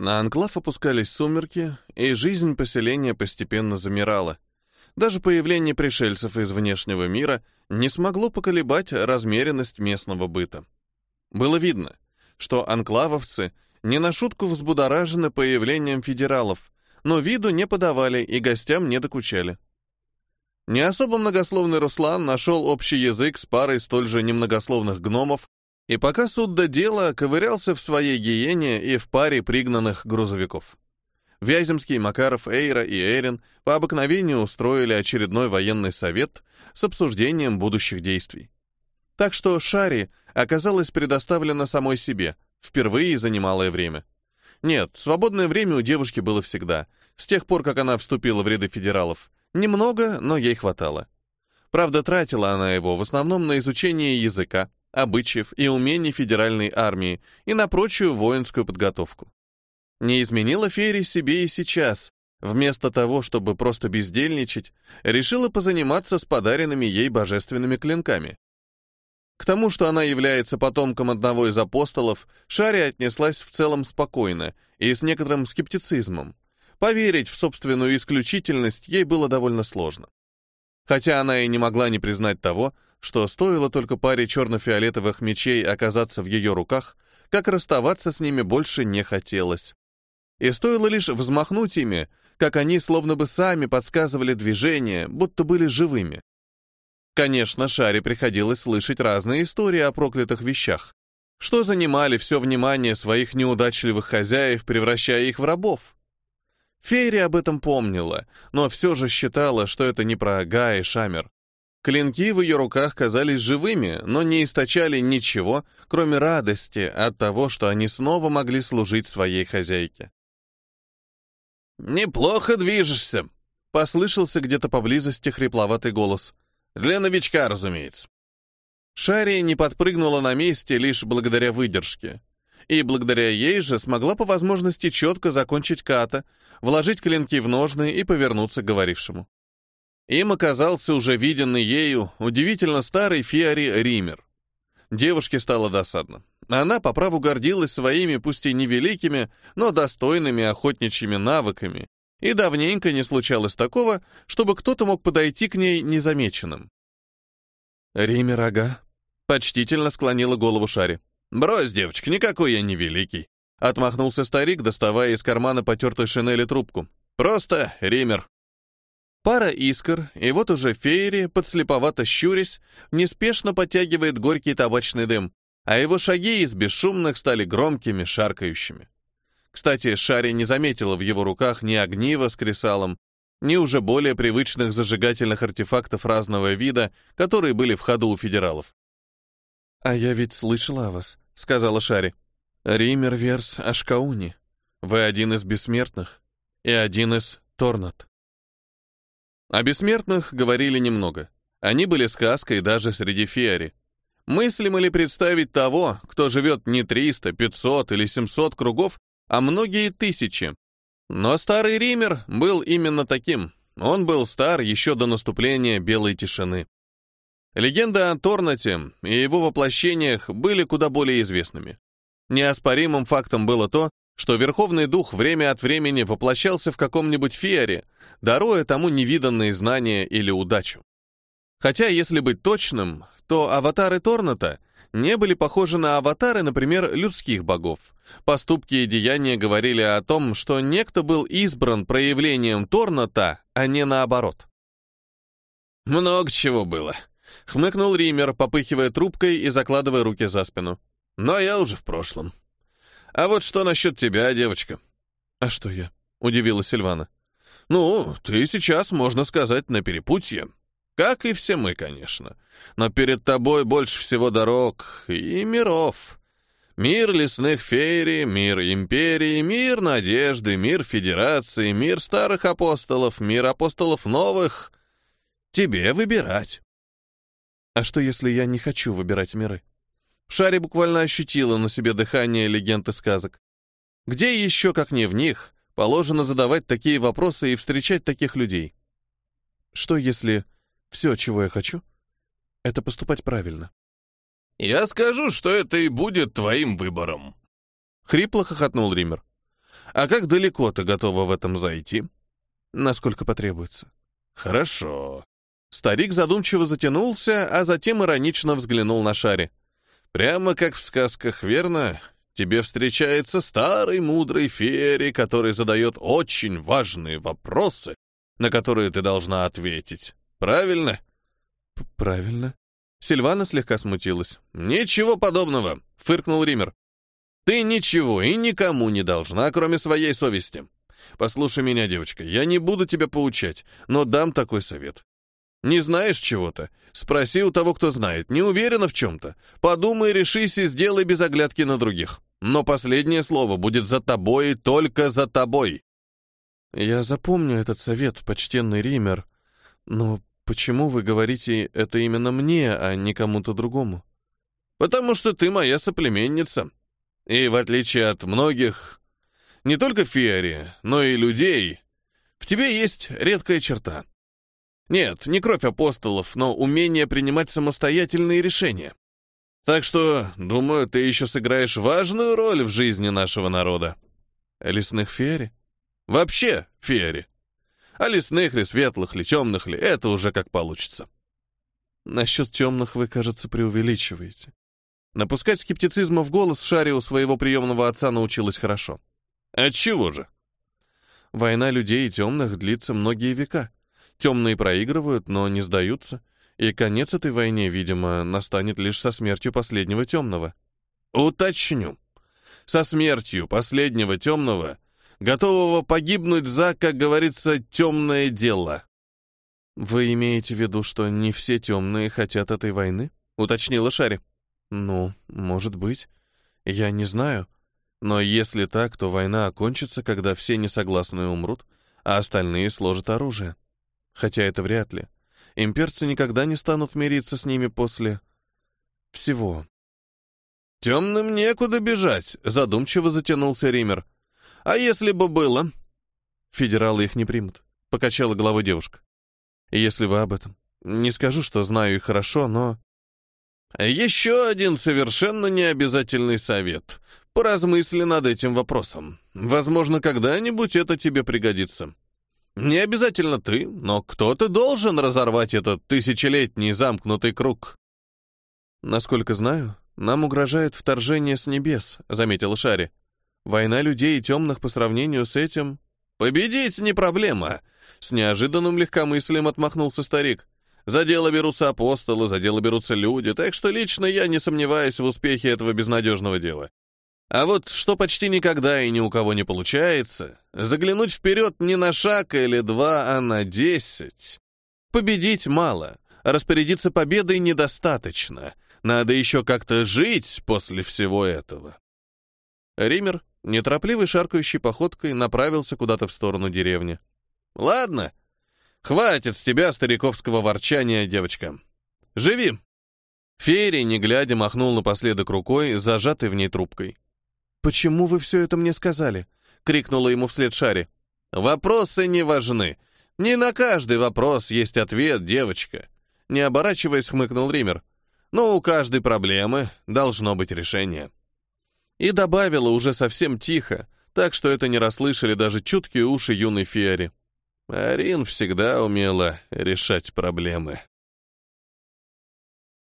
На анклав опускались сумерки, и жизнь поселения постепенно замирала. Даже появление пришельцев из внешнего мира не смогло поколебать размеренность местного быта. Было видно, что анклавовцы не на шутку взбудоражены появлением федералов, но виду не подавали и гостям не докучали. Не особо многословный Руслан нашел общий язык с парой столь же немногословных гномов, и пока суд до дела ковырялся в своей гиене и в паре пригнанных грузовиков. Вяземский, Макаров, Эйра и Эрин по обыкновению устроили очередной военный совет с обсуждением будущих действий. Так что Шари оказалась предоставлена самой себе, впервые за немалое время. Нет, свободное время у девушки было всегда, с тех пор, как она вступила в ряды федералов. Немного, но ей хватало. Правда, тратила она его в основном на изучение языка, обычаев и умений федеральной армии и на прочую воинскую подготовку. Не изменила Ферри себе и сейчас. Вместо того, чтобы просто бездельничать, решила позаниматься с подаренными ей божественными клинками. К тому, что она является потомком одного из апостолов, Шари отнеслась в целом спокойно и с некоторым скептицизмом. Поверить в собственную исключительность ей было довольно сложно. Хотя она и не могла не признать того, что стоило только паре черно-фиолетовых мечей оказаться в ее руках, как расставаться с ними больше не хотелось. И стоило лишь взмахнуть ими, как они словно бы сами подсказывали движение, будто были живыми. Конечно, Шаре приходилось слышать разные истории о проклятых вещах, что занимали все внимание своих неудачливых хозяев, превращая их в рабов. Фейри об этом помнила, но все же считала, что это не про Ага и Шамер. Клинки в ее руках казались живыми, но не источали ничего, кроме радости от того, что они снова могли служить своей хозяйке. «Неплохо движешься», — послышался где-то поблизости хрипловатый голос. «Для новичка, разумеется». Шари не подпрыгнула на месте лишь благодаря выдержке и благодаря ей же смогла по возможности четко закончить ката, вложить клинки в ножны и повернуться к говорившему. Им оказался уже виденный ею удивительно старый Фиари Ример. Девушке стало досадно. Она по праву гордилась своими, пусть и невеликими, но достойными охотничьими навыками, и давненько не случалось такого, чтобы кто-то мог подойти к ней незамеченным. «Ример, ага», — почтительно склонила голову Шари. «Брось, девочка, никакой я не великий», — отмахнулся старик, доставая из кармана потертой шинели трубку. «Просто Ример». Пара искр, и вот уже Фейри, подслеповато щурясь, неспешно подтягивает горький табачный дым, а его шаги из бесшумных стали громкими, шаркающими. Кстати, Шари не заметила в его руках ни огнива с кресалом, ни уже более привычных зажигательных артефактов разного вида, которые были в ходу у федералов. «А я ведь слышала о вас», — сказала Шари. «Ример Верс Ашкауни. Вы один из бессмертных и один из Торнат». О бессмертных говорили немного. Они были сказкой даже среди феари. Мыслимо ли представить того, кто живет не 300, 500 или 700 кругов, а многие тысячи? Но старый Ример был именно таким. Он был стар еще до наступления белой тишины. Легенды о Торнате и его воплощениях были куда более известными. Неоспоримым фактом было то, что Верховный Дух время от времени воплощался в каком-нибудь фиаре, даруя тому невиданные знания или удачу. Хотя, если быть точным, то аватары Торната не были похожи на аватары, например, людских богов. Поступки и деяния говорили о том, что некто был избран проявлением Торната, а не наоборот. «Много чего было», Хмыкнул Ример, попыхивая трубкой и закладывая руки за спину. Но я уже в прошлом. А вот что насчет тебя, девочка? А что я? Удивилась Сильвана. Ну, ты сейчас, можно сказать, на перепутье. Как и все мы, конечно. Но перед тобой больше всего дорог и миров. Мир лесных фейри, мир империи, мир надежды, мир федерации, мир старых апостолов, мир апостолов новых. Тебе выбирать. А что, если я не хочу выбирать миры? Шари буквально ощутила на себе дыхание легенд и сказок. Где еще, как не в них, положено задавать такие вопросы и встречать таких людей? Что, если все, чего я хочу, это поступать правильно? Я скажу, что это и будет твоим выбором. Хрипло хохотнул Ример. А как далеко ты готова в этом зайти? Насколько потребуется. Хорошо. Старик задумчиво затянулся, а затем иронично взглянул на Шаре. Прямо как в сказках, верно? Тебе встречается старый мудрый феери, который задает очень важные вопросы, на которые ты должна ответить. Правильно? Правильно. Сильвана слегка смутилась. «Ничего подобного», — фыркнул Ример. «Ты ничего и никому не должна, кроме своей совести. Послушай меня, девочка, я не буду тебя поучать, но дам такой совет. Не знаешь чего-то? Спроси у того, кто знает. Не уверена в чем-то? Подумай, решись и сделай без оглядки на других. Но последнее слово будет за тобой и только за тобой. Я запомню этот совет, почтенный Ример. Но почему вы говорите это именно мне, а не кому-то другому? Потому что ты моя соплеменница. И в отличие от многих, не только феери, но и людей, в тебе есть редкая черта. Нет, не кровь апостолов, но умение принимать самостоятельные решения. Так что, думаю, ты еще сыграешь важную роль в жизни нашего народа. Лесных феери? Вообще феери. А лесных ли, светлых ли, темных ли, это уже как получится. Насчет темных вы, кажется, преувеличиваете. Напускать скептицизма в голос Шари у своего приемного отца научилась хорошо. Отчего же? Война людей и темных длится многие века. Темные проигрывают, но не сдаются. И конец этой войне, видимо, настанет лишь со смертью последнего темного. Уточню. Со смертью последнего темного, готового погибнуть за, как говорится, темное дело. Вы имеете в виду, что не все темные хотят этой войны? Уточнила Шари. Ну, может быть. Я не знаю. Но если так, то война окончится, когда все несогласные умрут, а остальные сложат оружие. Хотя это вряд ли. Имперцы никогда не станут мириться с ними после... всего. «Темным некуда бежать», — задумчиво затянулся Ример. «А если бы было?» «Федералы их не примут», — покачала головой девушка. «Если вы об этом. Не скажу, что знаю их хорошо, но...» «Еще один совершенно необязательный совет. Поразмысли над этим вопросом. Возможно, когда-нибудь это тебе пригодится. Не обязательно ты, но кто-то должен разорвать этот тысячелетний замкнутый круг. Насколько знаю, нам угрожает вторжение с небес, заметил Шари. Война людей и темных по сравнению с этим... Победить не проблема, с неожиданным легкомыслием отмахнулся старик. За дело берутся апостолы, за дело берутся люди, так что лично я не сомневаюсь в успехе этого безнадежного дела. А вот что почти никогда и ни у кого не получается, заглянуть вперед не на шаг или два, а на десять. Победить мало, распорядиться победой недостаточно. Надо еще как-то жить после всего этого. Ример, неторопливой шаркающей походкой, направился куда-то в сторону деревни. «Ладно, хватит с тебя стариковского ворчания, девочка. Живи!» Ферри, не глядя, махнул напоследок рукой, зажатой в ней трубкой. «Почему вы все это мне сказали?» — крикнула ему вслед Шари. «Вопросы не важны. Не на каждый вопрос есть ответ, девочка». Не оборачиваясь, хмыкнул Ример. «Но у каждой проблемы должно быть решение». И добавила уже совсем тихо, так что это не расслышали даже чуткие уши юной Фиари. Арин всегда умела решать проблемы.